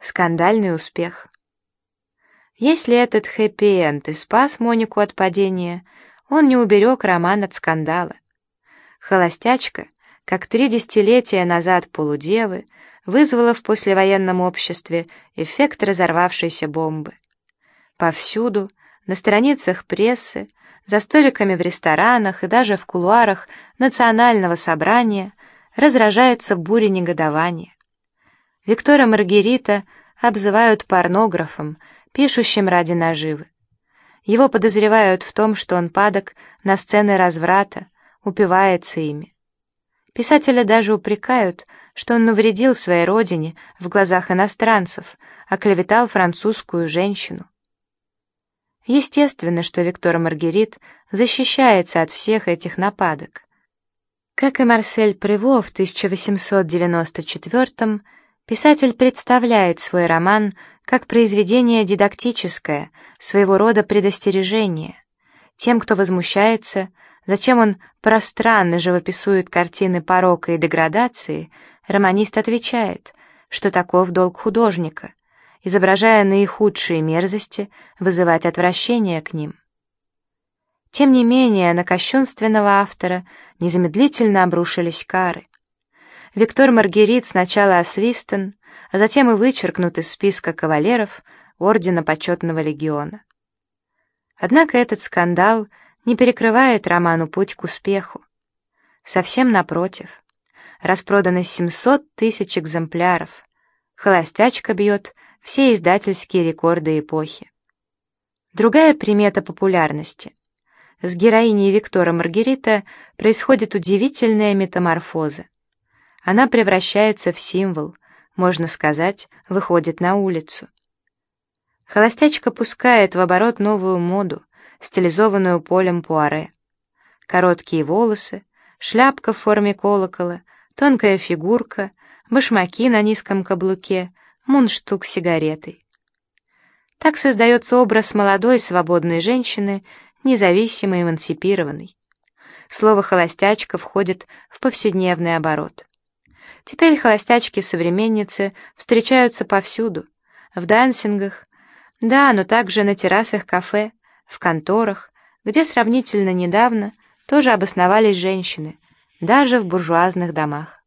Скандальный успех. Если этот хэппи-энд и спас Монику от падения, он не уберег роман от скандала. Холостячка, как три десятилетия назад полудевы, вызвала в послевоенном обществе эффект разорвавшейся бомбы. Повсюду, на страницах прессы, за столиками в ресторанах и даже в кулуарах национального собрания разражается буря негодования. Виктора Маргарита обзывают порнографом, пишущим ради наживы. Его подозревают в том, что он падок на сцены разврата, упивается ими. Писателя даже упрекают, что он навредил своей родине в глазах иностранцев, оклеветал французскую женщину. Естественно, что Виктор Маргерит защищается от всех этих нападок. Как и Марсель Приво в 1894 писатель представляет свой роман как произведение дидактическое, своего рода предостережение. Тем, кто возмущается, зачем он пространно живописует картины порока и деградации, романист отвечает, что таков долг художника изображая наихудшие мерзости, вызывать отвращение к ним. Тем не менее, на кощунственного автора незамедлительно обрушились кары. Виктор Маргерит сначала освистан, а затем и вычеркнут из списка кавалеров Ордена Почетного Легиона. Однако этот скандал не перекрывает роману путь к успеху. Совсем напротив. Распродано 700 тысяч экземпляров. Холостячка бьет все издательские рекорды эпохи. Другая примета популярности. С героиней Виктора Маргарита происходит удивительная метаморфоза. Она превращается в символ, можно сказать, выходит на улицу. Холостячка пускает в оборот новую моду, стилизованную полем пуаре. Короткие волосы, шляпка в форме колокола, тонкая фигурка, башмаки на низком каблуке, мундштук с сигаретой. Так создается образ молодой свободной женщины, независимой, эмансипированной. Слово «холостячка» входит в повседневный оборот. Теперь холостячки-современницы встречаются повсюду, в дансингах, да, но также на террасах кафе, в конторах, где сравнительно недавно тоже обосновались женщины, даже в буржуазных домах.